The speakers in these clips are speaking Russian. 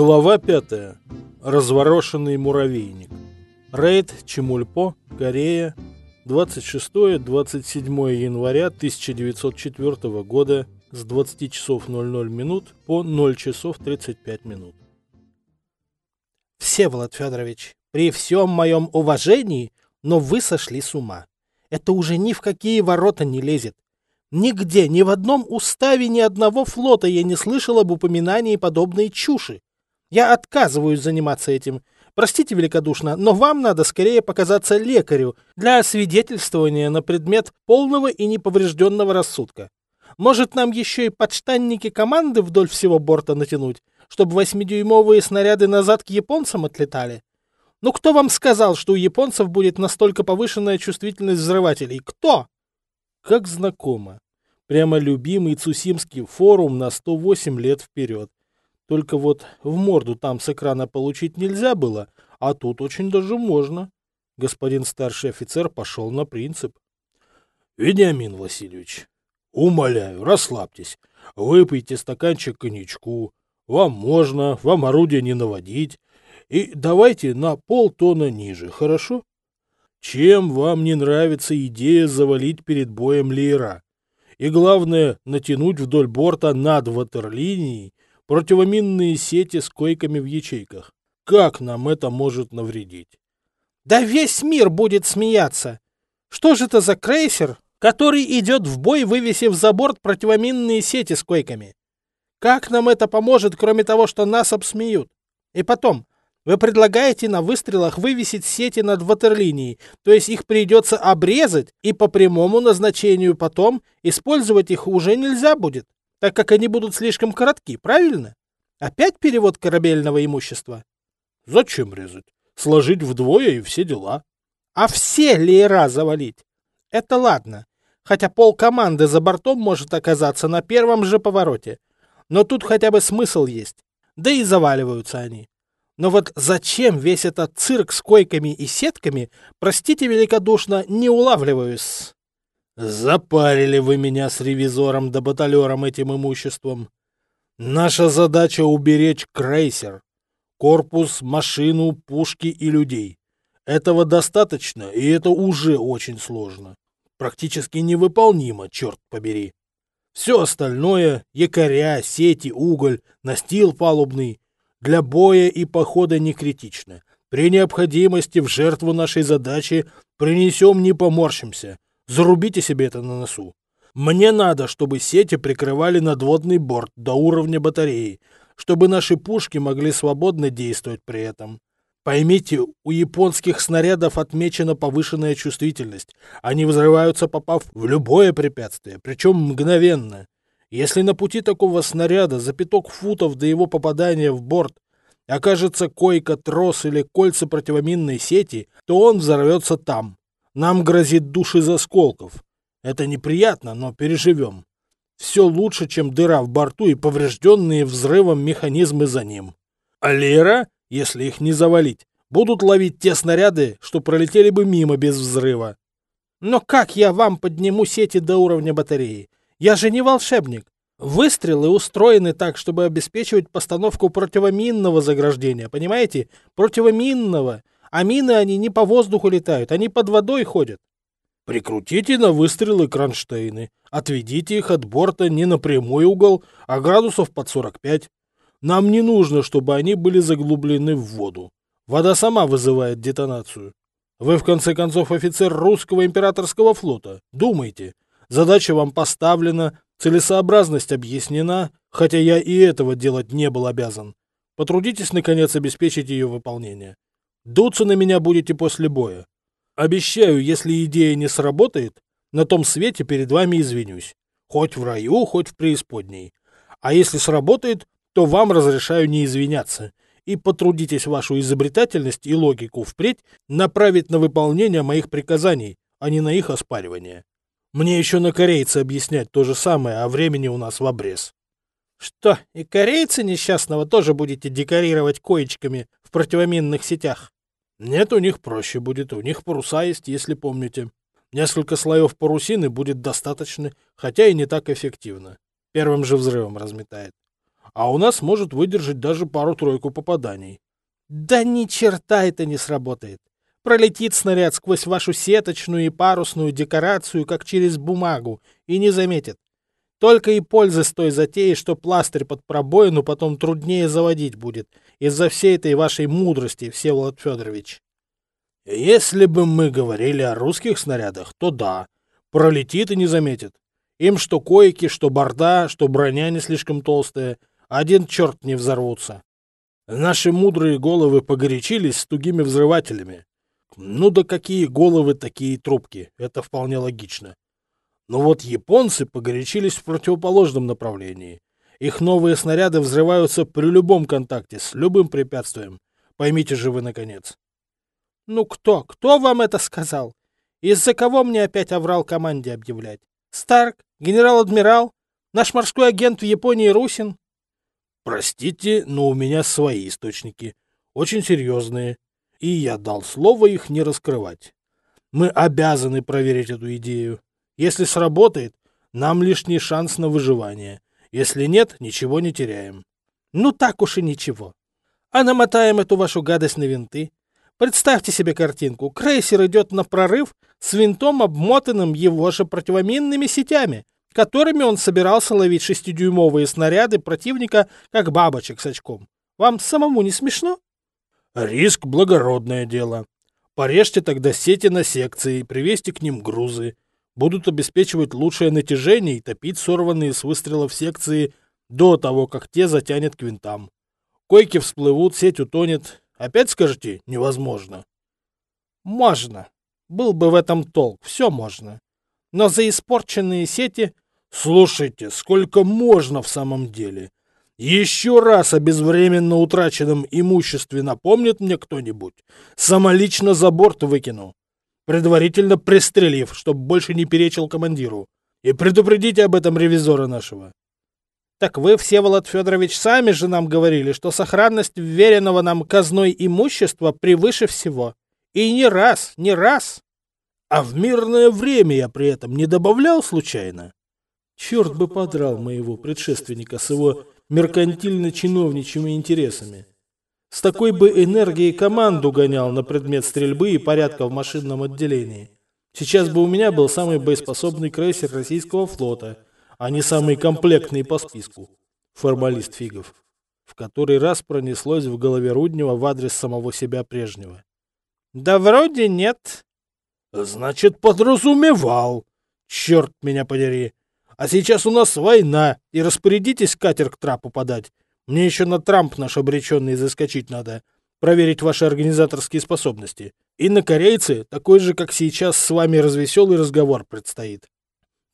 Глава 5. Разворошенный муравейник. Рейд Чемульпо, Корея. 26-27 января 1904 года с 20 часов 00 минут по 0 часов 35 минут. Всеволод Федорович, при всем моем уважении, но вы сошли с ума. Это уже ни в какие ворота не лезет. Нигде, ни в одном уставе ни одного флота я не слышал об упоминании подобной чуши. Я отказываюсь заниматься этим. Простите великодушно, но вам надо скорее показаться лекарю для освидетельствования на предмет полного и неповрежденного рассудка. Может, нам еще и подштанники команды вдоль всего борта натянуть, чтобы восьмидюймовые снаряды назад к японцам отлетали? Ну кто вам сказал, что у японцев будет настолько повышенная чувствительность взрывателей? Кто? Как знакомо. Прямо любимый Цусимский форум на 108 лет вперед. Только вот в морду там с экрана получить нельзя было, а тут очень даже можно. Господин старший офицер пошел на принцип. Вениамин Васильевич, умоляю, расслабьтесь. Выпейте стаканчик коньячку. Вам можно, вам орудие не наводить. И давайте на полтона ниже, хорошо? Чем вам не нравится идея завалить перед боем леера? И главное, натянуть вдоль борта над ватерлинией противоминные сети с койками в ячейках. Как нам это может навредить? Да весь мир будет смеяться. Что же это за крейсер, который идет в бой, вывесив за борт противоминные сети с койками? Как нам это поможет, кроме того, что нас обсмеют? И потом, вы предлагаете на выстрелах вывесить сети над ватерлинией, то есть их придется обрезать, и по прямому назначению потом использовать их уже нельзя будет, так как они будут слишком коротки, правильно? Опять перевод корабельного имущества? Зачем резать? Сложить вдвое и все дела. А все леера завалить? Это ладно, хотя пол команды за бортом может оказаться на первом же повороте. Но тут хотя бы смысл есть, да и заваливаются они. Но вот зачем весь этот цирк с койками и сетками, простите великодушно, не улавливаюсь. Запарили вы меня с ревизором да баталером этим имуществом. Наша задача уберечь крейсер. Корпус, машину, пушки и людей. Этого достаточно, и это уже очень сложно. Практически невыполнимо, черт побери. Все остальное — якоря, сети, уголь, настил палубный для боя и похода не критично. При необходимости в жертву нашей задачи принесем, не поморщимся. Зарубите себе это на носу. Мне надо, чтобы сети прикрывали надводный борт до уровня батареи, чтобы наши пушки могли свободно действовать при этом. Поймите, у японских снарядов отмечена повышенная чувствительность. Они взрываются, попав в любое препятствие, причем мгновенно. Если на пути такого снаряда за пяток футов до его попадания в борт окажется койка, трос или кольца противоминной сети, то он взорвется там. Нам грозит душ из осколков. Это неприятно, но переживем. Все лучше, чем дыра в борту и поврежденные взрывом механизмы за ним. А Лера, если их не завалить, будут ловить те снаряды, что пролетели бы мимо без взрыва. Но как я вам подниму сети до уровня батареи? Я же не волшебник. Выстрелы устроены так, чтобы обеспечивать постановку противоминного заграждения, понимаете? Противоминного. А мины они не по воздуху летают, они под водой ходят. Прикрутите на выстрелы кронштейны. Отведите их от борта не на прямой угол, а градусов под 45. Нам не нужно, чтобы они были заглублены в воду. Вода сама вызывает детонацию. Вы, в конце концов, офицер русского императорского флота. Думайте. Задача вам поставлена, целесообразность объяснена, хотя я и этого делать не был обязан. Потрудитесь, наконец, обеспечить ее выполнение. Дуться на меня будете после боя. Обещаю, если идея не сработает, на том свете перед вами извинюсь. Хоть в раю, хоть в преисподней. А если сработает, то вам разрешаю не извиняться. И потрудитесь вашу изобретательность и логику впредь направить на выполнение моих приказаний, а не на их оспаривание. Мне еще на корейца объяснять то же самое, а времени у нас в обрез. Что, и корейцы несчастного тоже будете декорировать коечками в противоминных сетях? Нет, у них проще будет, у них паруса есть, если помните. Несколько слоев парусины будет достаточно, хотя и не так эффективно. Первым же взрывом разметает. а у нас может выдержать даже пару-тройку попаданий. Да ни черта это не сработает. Пролетит снаряд сквозь вашу сеточную и парусную декорацию, как через бумагу, и не заметит. Только и пользы с той затеи, что пластырь под пробоину потом труднее заводить будет, из-за всей этой вашей мудрости, Всеволод Федорович. Если бы мы говорили о русских снарядах, то да, пролетит и не заметит. Им что койки, что борда, что броня не слишком толстая, один черт не взорвутся. Наши мудрые головы погорячились с тугими взрывателями. Ну да какие головы, такие трубки, это вполне логично. Но вот японцы погорячились в противоположном направлении. Их новые снаряды взрываются при любом контакте, с любым препятствием. Поймите же вы, наконец. Ну кто? Кто вам это сказал? Из-за кого мне опять оврал команде объявлять? Старк? Генерал-адмирал? Наш морской агент в Японии Русин? Простите, но у меня свои источники. Очень серьезные. И я дал слово их не раскрывать. Мы обязаны проверить эту идею. Если сработает, нам лишний шанс на выживание. Если нет, ничего не теряем. Ну так уж и ничего. А намотаем эту вашу гадость на винты. Представьте себе картинку. Крейсер идет на прорыв с винтом, обмотанным его же противоминными сетями, которыми он собирался ловить шестидюймовые снаряды противника, как бабочек с очком. Вам самому не смешно? Риск — благородное дело. Порежьте тогда сети на секции, привезьте к ним грузы будут обеспечивать лучшее натяжение и топить сорванные с выстрелов секции до того, как те затянет к винтам. Койки всплывут, сеть утонет. Опять скажете, невозможно? Можно. Был бы в этом толк, все можно. Но за испорченные сети... Слушайте, сколько можно в самом деле? Еще раз о безвременно утраченном имуществе напомнит мне кто-нибудь? Самолично за борт выкину предварительно пристрелив, чтобы больше не перечил командиру. И предупредите об этом ревизора нашего. Так вы, Всеволод Федорович, сами же нам говорили, что сохранность вверенного нам казной имущества превыше всего. И не раз, не раз. А в мирное время я при этом не добавлял случайно? Черт бы подрал моего предшественника с его меркантильно-чиновничьими интересами. С такой бы энергией команду гонял на предмет стрельбы и порядка в машинном отделении. Сейчас бы у меня был самый боеспособный крейсер российского флота, а не самый комплектный по списку. Формалист Фигов. В который раз пронеслось в голове Руднева в адрес самого себя прежнего. Да вроде нет. Значит, подразумевал. Черт меня подери. А сейчас у нас война, и распорядитесь катер к трапу подать. Мне еще на Трамп наш обреченный заскочить надо, проверить ваши организаторские способности. И на корейцы такой же, как сейчас, с вами развеселый разговор предстоит.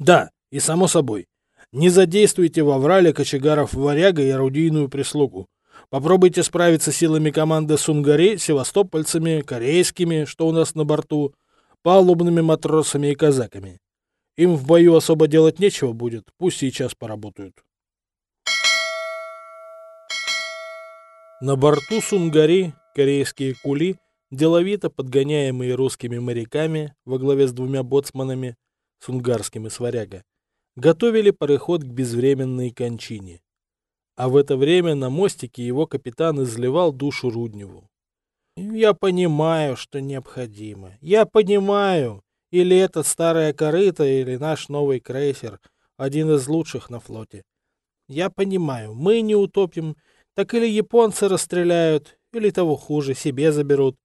Да, и само собой, не задействуйте во врале кочегаров варяга и орудийную прислугу. Попробуйте справиться силами команды Сунгари, севастопольцами, корейскими, что у нас на борту, палубными матросами и казаками. Им в бою особо делать нечего будет, пусть сейчас поработают. На борту Сунгари корейские кули, деловито подгоняемые русскими моряками во главе с двумя боцманами, сунгарским и сваряга, готовили пароход к безвременной кончине. А в это время на мостике его капитан изливал душу Рудневу. «Я понимаю, что необходимо. Я понимаю. Или это старая корыта, или наш новый крейсер, один из лучших на флоте. Я понимаю, мы не утопим так или японцы расстреляют, или того хуже, себе заберут.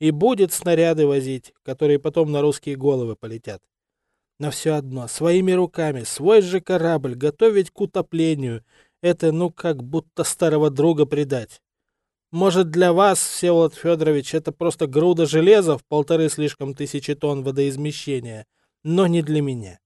И будет снаряды возить, которые потом на русские головы полетят. Но все одно, своими руками, свой же корабль готовить к утоплению, это ну как будто старого друга предать. Может, для вас, Всеволод Федорович, это просто груда железа в полторы слишком тысячи тонн водоизмещения, но не для меня.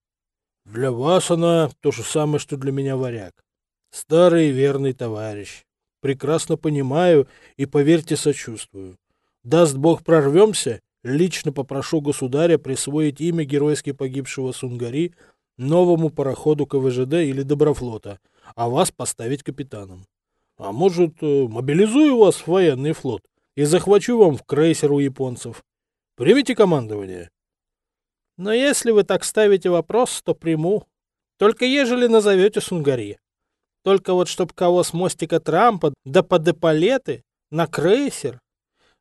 Для вас она то же самое, что для меня варяг. Старый верный товарищ. Прекрасно понимаю и, поверьте, сочувствую. Даст Бог прорвемся, лично попрошу государя присвоить имя геройски погибшего Сунгари новому пароходу КВЖД или Доброфлота, а вас поставить капитаном. А может, э, мобилизую вас в военный флот и захвачу вам крейсер у японцев. Примите командование. Но если вы так ставите вопрос, то приму. Только ежели назовете Сунгари. Только вот чтоб кого с мостика Трампа да под эполеты на крейсер.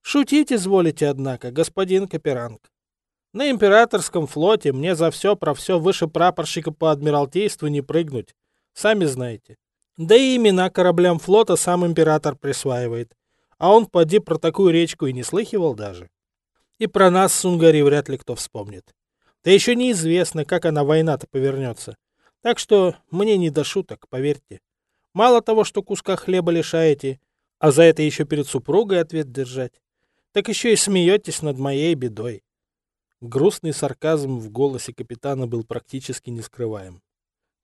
Шутить изволите, однако, господин Каперанг. На императорском флоте мне за все про все выше прапорщика по адмиралтейству не прыгнуть. Сами знаете. Да и имена кораблям флота сам император присваивает. А он, поди, про такую речку и не слыхивал даже. И про нас с Унгари вряд ли кто вспомнит. Да еще неизвестно, как она война-то повернется. Так что мне не до шуток, поверьте. Мало того, что куска хлеба лишаете, а за это еще перед супругой ответ держать, так еще и смеетесь над моей бедой. Грустный сарказм в голосе капитана был практически нескрываем.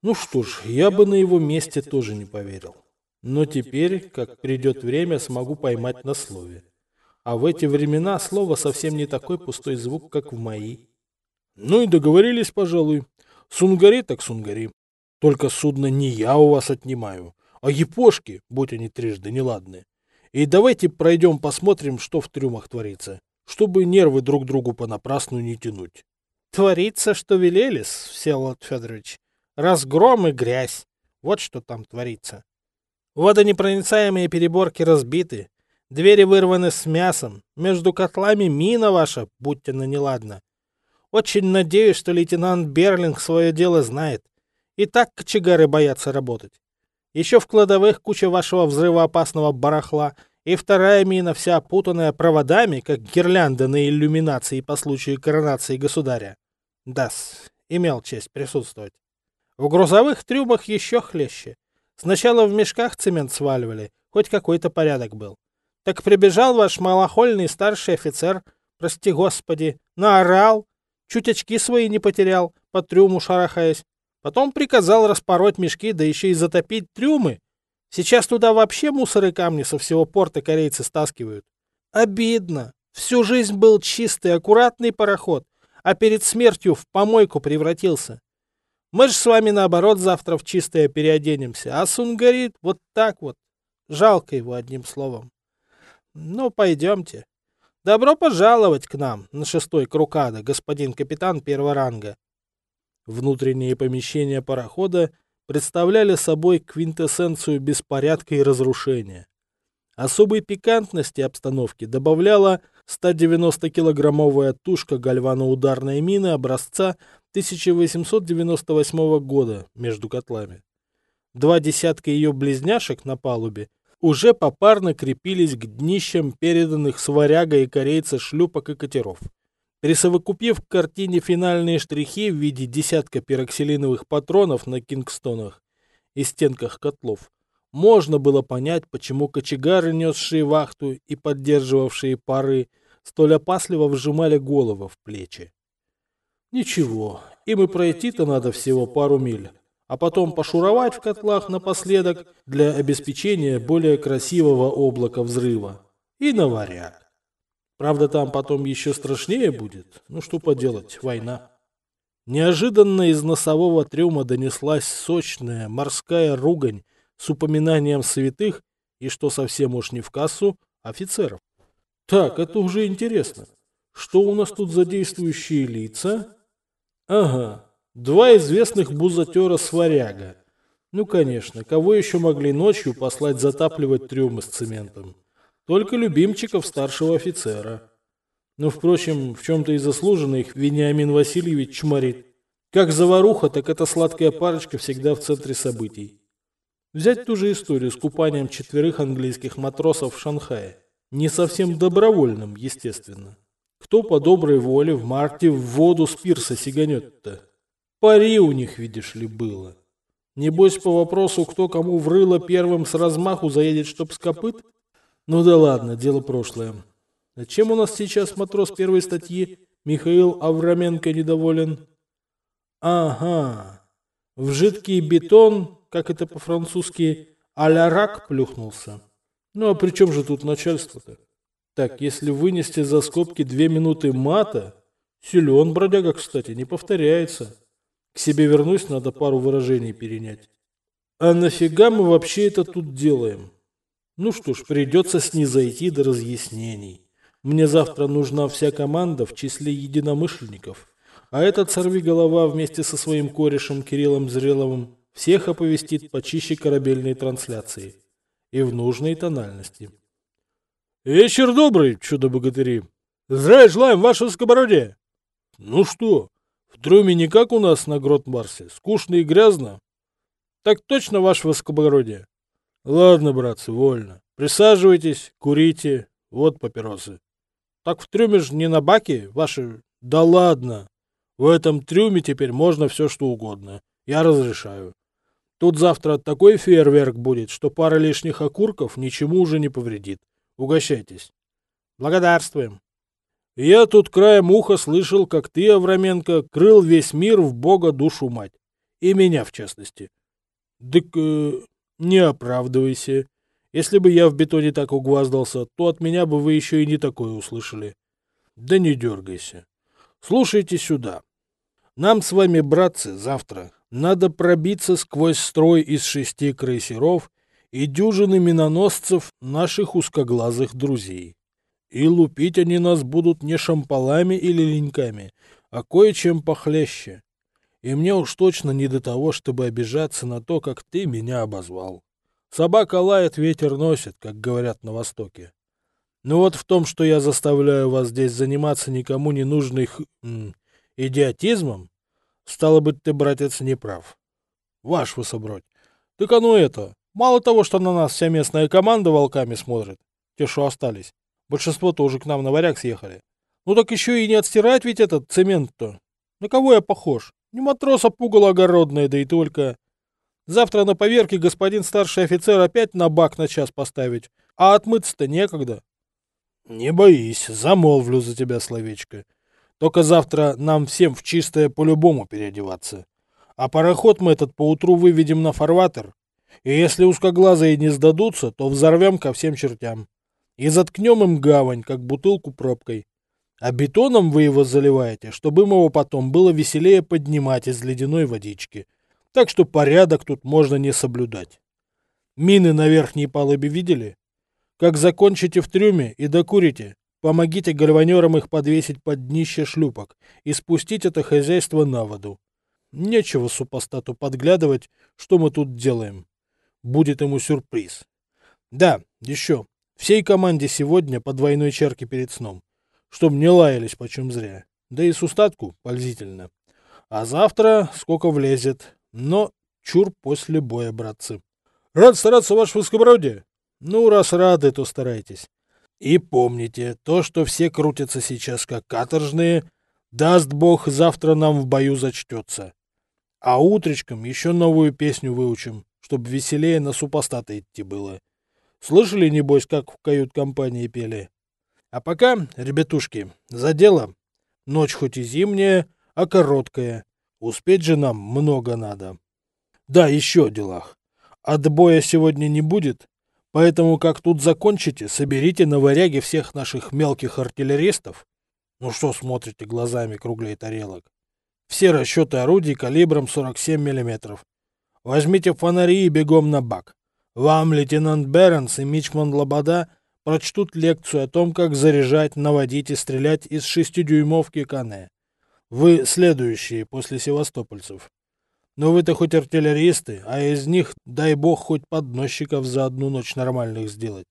Ну что ж, я бы на его месте тоже не поверил. Но теперь, как придет время, смогу поймать на слове. А в эти времена слово совсем не такой пустой звук, как в мои. Ну и договорились, пожалуй. Сунгари так сунгари. Только судно не я у вас отнимаю, а епошки, будь они трижды неладны. И давайте пройдем посмотрим, что в трюмах творится, чтобы нервы друг другу понапрасну не тянуть. Творится, что велелись, Всеволод Федорович. Разгром и грязь. Вот что там творится. Водонепроницаемые переборки разбиты, двери вырваны с мясом, между котлами мина ваша, будьте на неладно. Очень надеюсь, что лейтенант Берлинг свое дело знает. И так кочегары боятся работать. Еще в кладовых куча вашего взрывоопасного барахла, и вторая мина вся опутанная проводами, как гирлянда на иллюминации по случаю коронации государя. Дас, имел честь присутствовать. В грузовых трюмах еще хлеще. Сначала в мешках цемент сваливали, хоть какой-то порядок был. Так прибежал ваш малохольный старший офицер, прости господи, наорал, чуть очки свои не потерял, по трюму шарахаясь. Потом приказал распороть мешки, да еще и затопить трюмы. Сейчас туда вообще мусор и камни со всего порта корейцы стаскивают. Обидно. Всю жизнь был чистый, аккуратный пароход, а перед смертью в помойку превратился. Мы же с вами, наоборот, завтра в чистое переоденемся, а Сунгарит вот так вот. Жалко его, одним словом. Ну, пойдемте. Добро пожаловать к нам на шестой Крукада, господин капитан первого ранга. Внутренние помещения парохода представляли собой квинтэссенцию беспорядка и разрушения. Особой пикантности обстановки добавляла 190-килограммовая тушка гальваноударной мины образца 1898 года между котлами. Два десятка ее близняшек на палубе уже попарно крепились к днищам переданных с варяга и корейца шлюпок и катеров. Присовокупив к картине финальные штрихи в виде десятка пероксилиновых патронов на кингстонах и стенках котлов, можно было понять, почему кочегары, несшие вахту и поддерживавшие пары, столь опасливо вжимали голову в плечи. Ничего, им и пройти-то надо всего пару миль, а потом пошуровать в котлах напоследок для обеспечения более красивого облака взрыва. И на. Правда, там потом еще страшнее будет. Ну что поделать, война. Неожиданно из носового трюма донеслась сочная морская ругань с упоминанием святых и, что совсем уж не в кассу, офицеров. Так, это уже интересно. Что у нас тут за действующие лица? Ага, два известных бузатера сваряга. Ну, конечно, кого еще могли ночью послать затапливать трюмы с цементом? Только любимчиков старшего офицера. Но, впрочем, в чем-то и заслуженно их Вениамин Васильевич чморит. Как заваруха, так эта сладкая парочка всегда в центре событий. Взять ту же историю с купанием четверых английских матросов в Шанхае. Не совсем добровольным, естественно. Кто по доброй воле в марте в воду с пирса сиганет-то? Пари у них, видишь ли, было. Небось, по вопросу, кто кому врыло первым с размаху заедет, чтоб с копыт? Ну да ладно, дело прошлое. А чем у нас сейчас матрос первой статьи Михаил Авраменко недоволен? Ага, в жидкий бетон, как это по-французски, а-ля рак плюхнулся. Ну а при чем же тут начальство-то? Так, если вынести за скобки две минуты мата, силен бродяга, кстати, не повторяется. К себе вернусь, надо пару выражений перенять. А нафига мы вообще это тут делаем? Ну что ж, придется снизойти до разъяснений. Мне завтра нужна вся команда в числе единомышленников. А этот сорвиголова вместе со своим корешем Кириллом Зреловым всех оповестит почище корабельной трансляции и в нужной тональности. Вечер добрый, чудо-богатыри. Здравия желаем, ваше скобороде. Ну что, в трюме не как у нас на Грот-Марсе, скучно и грязно? Так точно, ваше высокоблагородие. Ладно, братцы, вольно. Присаживайтесь, курите, вот папиросы. Так в трюме же не на баке, ваши... Да ладно. В этом трюме теперь можно все что угодно. Я разрешаю. Тут завтра такой фейерверк будет, что пара лишних окурков ничему уже не повредит. Угощайтесь. Благодарствуем. Я тут краем уха слышал, как ты, Авраменко, крыл весь мир в бога душу мать. И меня, в частности. Дык, э, не оправдывайся. Если бы я в бетоне так угваздался, то от меня бы вы еще и не такое услышали. Да не дергайся. Слушайте сюда. Нам с вами, братцы, завтра надо пробиться сквозь строй из шести крейсеров и дюжины миноносцев наших узкоглазых друзей. И лупить они нас будут не шампалами или леньками, а кое-чем похлеще. И мне уж точно не до того, чтобы обижаться на то, как ты меня обозвал. Собака лает, ветер носит, как говорят на Востоке. Но вот в том, что я заставляю вас здесь заниматься никому не нужным идиотизмом, стало быть, ты, братец, не прав. Ваш высобродь. Так оно это. Мало того, что на нас вся местная команда волками смотрит, те, что остались, Большинство тоже к нам на варяг съехали. Ну так еще и не отстирать ведь этот цемент-то. На кого я похож? Не матрос, а пугало огородное, да и только. Завтра на поверке господин старший офицер опять на бак на час поставить, а отмыться-то некогда. Не боись, замолвлю за тебя словечко. Только завтра нам всем в чистое по-любому переодеваться. А пароход мы этот поутру выведем на фарватер. И если узкоглазые не сдадутся, то взорвем ко всем чертям и заткнем им гавань, как бутылку пробкой. А бетоном вы его заливаете, чтобы им его потом было веселее поднимать из ледяной водички. Так что порядок тут можно не соблюдать. Мины на верхней палубе видели? Как закончите в трюме и докурите, помогите гальванерам их подвесить под днище шлюпок и спустить это хозяйство на воду. Нечего супостату подглядывать, что мы тут делаем. Будет ему сюрприз. Да, еще. Всей команде сегодня по двойной чарке перед сном, чтоб не лаялись почем зря. Да и с устатку пользительно. А завтра сколько влезет. Но чур после боя, братцы. Рад стараться, ваше высокобородие. Ну, раз рады, то старайтесь. И помните, то, что все крутятся сейчас как каторжные, даст бог, завтра нам в бою зачтется. А утречком еще новую песню выучим, чтобы веселее на супостата идти было. Слышали, небось, как в кают-компании пели? А пока, ребятушки, за дело. Ночь хоть и зимняя, а короткая. Успеть же нам много надо. Да, еще о делах. Отбоя сегодня не будет, поэтому как тут закончите, соберите на варяге всех наших мелких артиллеристов. Ну что смотрите глазами круглей тарелок? Все расчеты орудий калибром 47 мм. Возьмите фонари и бегом на бак. Вам лейтенант Бернс и Мичман Лобода прочтут лекцию о том, как заряжать, наводить и стрелять из шестидюймовки Кане. Вы следующие после севастопольцев. Но вы-то хоть артиллеристы, а из них, дай бог, хоть подносчиков за одну ночь нормальных сделать.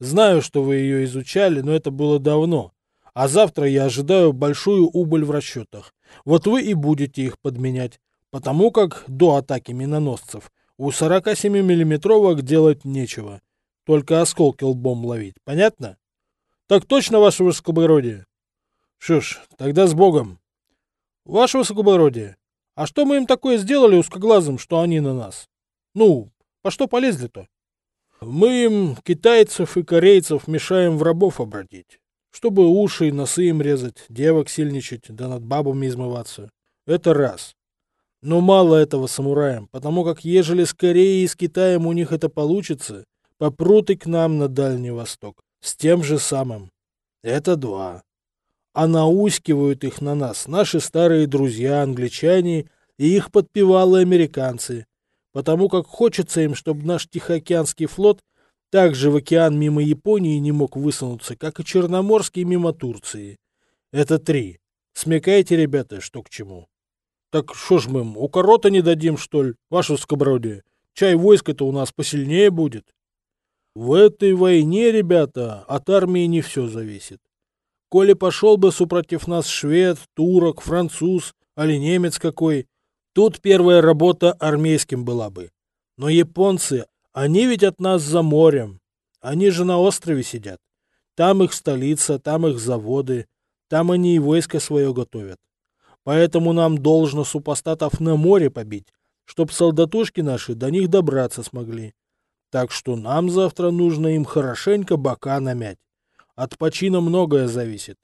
Знаю, что вы ее изучали, но это было давно. А завтра я ожидаю большую убыль в расчетах. Вот вы и будете их подменять, потому как до атаки миноносцев у 47-миллиметровок делать нечего. Только осколки лбом ловить. Понятно? Так точно, ваше высокоблагородие? Что ж, тогда с Богом. Ваше высокоблагородие, а что мы им такое сделали узкоглазым, что они на нас? Ну, по что полезли-то? Мы им, китайцев и корейцев, мешаем в рабов обратить. Чтобы уши и носы им резать, девок сильничать, да над бабами измываться. Это раз. Но мало этого самураям, потому как ежели с Кореей и с Китаем у них это получится, попрут и к нам на Дальний Восток. С тем же самым. Это два. А наускивают их на нас наши старые друзья, англичане и их подпевалы американцы, потому как хочется им, чтобы наш Тихоокеанский флот также в океан мимо Японии не мог высунуться, как и Черноморский мимо Турции. Это три. Смекайте, ребята, что к чему. Так что ж мы у корота не дадим, что ли, ваше скобродие? Чай войско-то у нас посильнее будет. В этой войне, ребята, от армии не все зависит. Коли пошел бы супротив нас швед, турок, француз, али немец какой, тут первая работа армейским была бы. Но японцы, они ведь от нас за морем. Они же на острове сидят. Там их столица, там их заводы, там они и войско свое готовят. Поэтому нам должно супостатов на море побить, чтоб солдатушки наши до них добраться смогли. Так что нам завтра нужно им хорошенько бока намять. От почина многое зависит.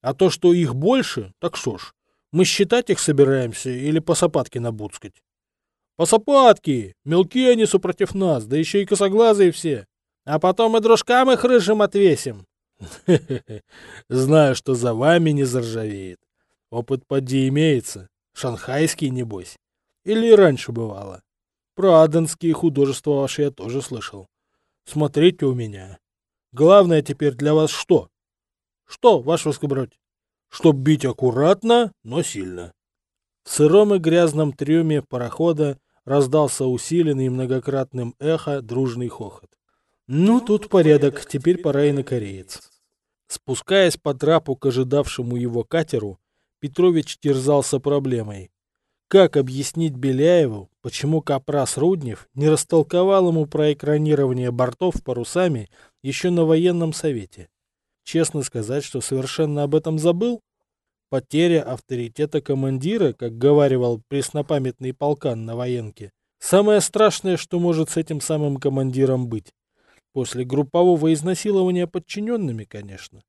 А то, что их больше, так что ж, мы считать их собираемся или по сапатке набуцкать? По сапатке! Мелкие они супротив нас, да еще и косоглазые все. А потом и дружкам их рыжим отвесим. Знаю, что за вами не заржавеет. Опыт поди имеется. Шанхайский, небось. Или раньше бывало. Про аденские художества ваши я тоже слышал. Смотрите у меня. Главное теперь для вас что? Что, ваш воскобродь? Чтоб бить аккуратно, но сильно. В сыром и грязном трюме парохода раздался усиленный многократным эхо дружный хохот. Ну, тут порядок, теперь пора и на кореец. Спускаясь по трапу к ожидавшему его катеру, Петрович терзался проблемой. Как объяснить Беляеву, почему Капрас Руднев не растолковал ему про экранирование бортов парусами еще на военном совете? Честно сказать, что совершенно об этом забыл? Потеря авторитета командира, как говаривал преснопамятный полкан на военке, самое страшное, что может с этим самым командиром быть. После группового изнасилования подчиненными, конечно.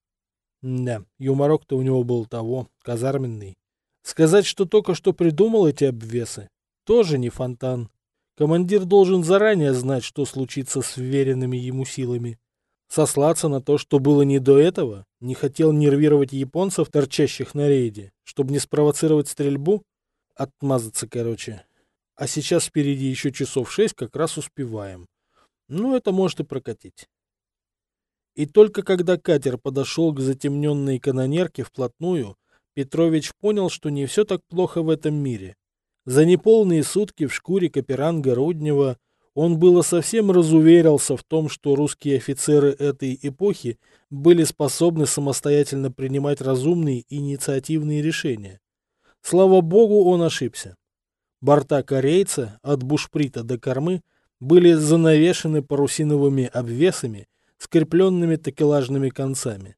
Да, юморок-то у него был того, казарменный. Сказать, что только что придумал эти обвесы, тоже не фонтан. Командир должен заранее знать, что случится с вверенными ему силами. Сослаться на то, что было не до этого, не хотел нервировать японцев, торчащих на рейде, чтобы не спровоцировать стрельбу, отмазаться, короче. А сейчас впереди еще часов шесть, как раз успеваем. Ну, это может и прокатить. И только когда катер подошел к затемненной канонерке вплотную, Петрович понял, что не все так плохо в этом мире. За неполные сутки в шкуре Каперанга Руднева он было совсем разуверился в том, что русские офицеры этой эпохи были способны самостоятельно принимать разумные инициативные решения. Слава богу, он ошибся. Борта корейца от бушприта до кормы были занавешены парусиновыми обвесами, скрепленными такелажными концами.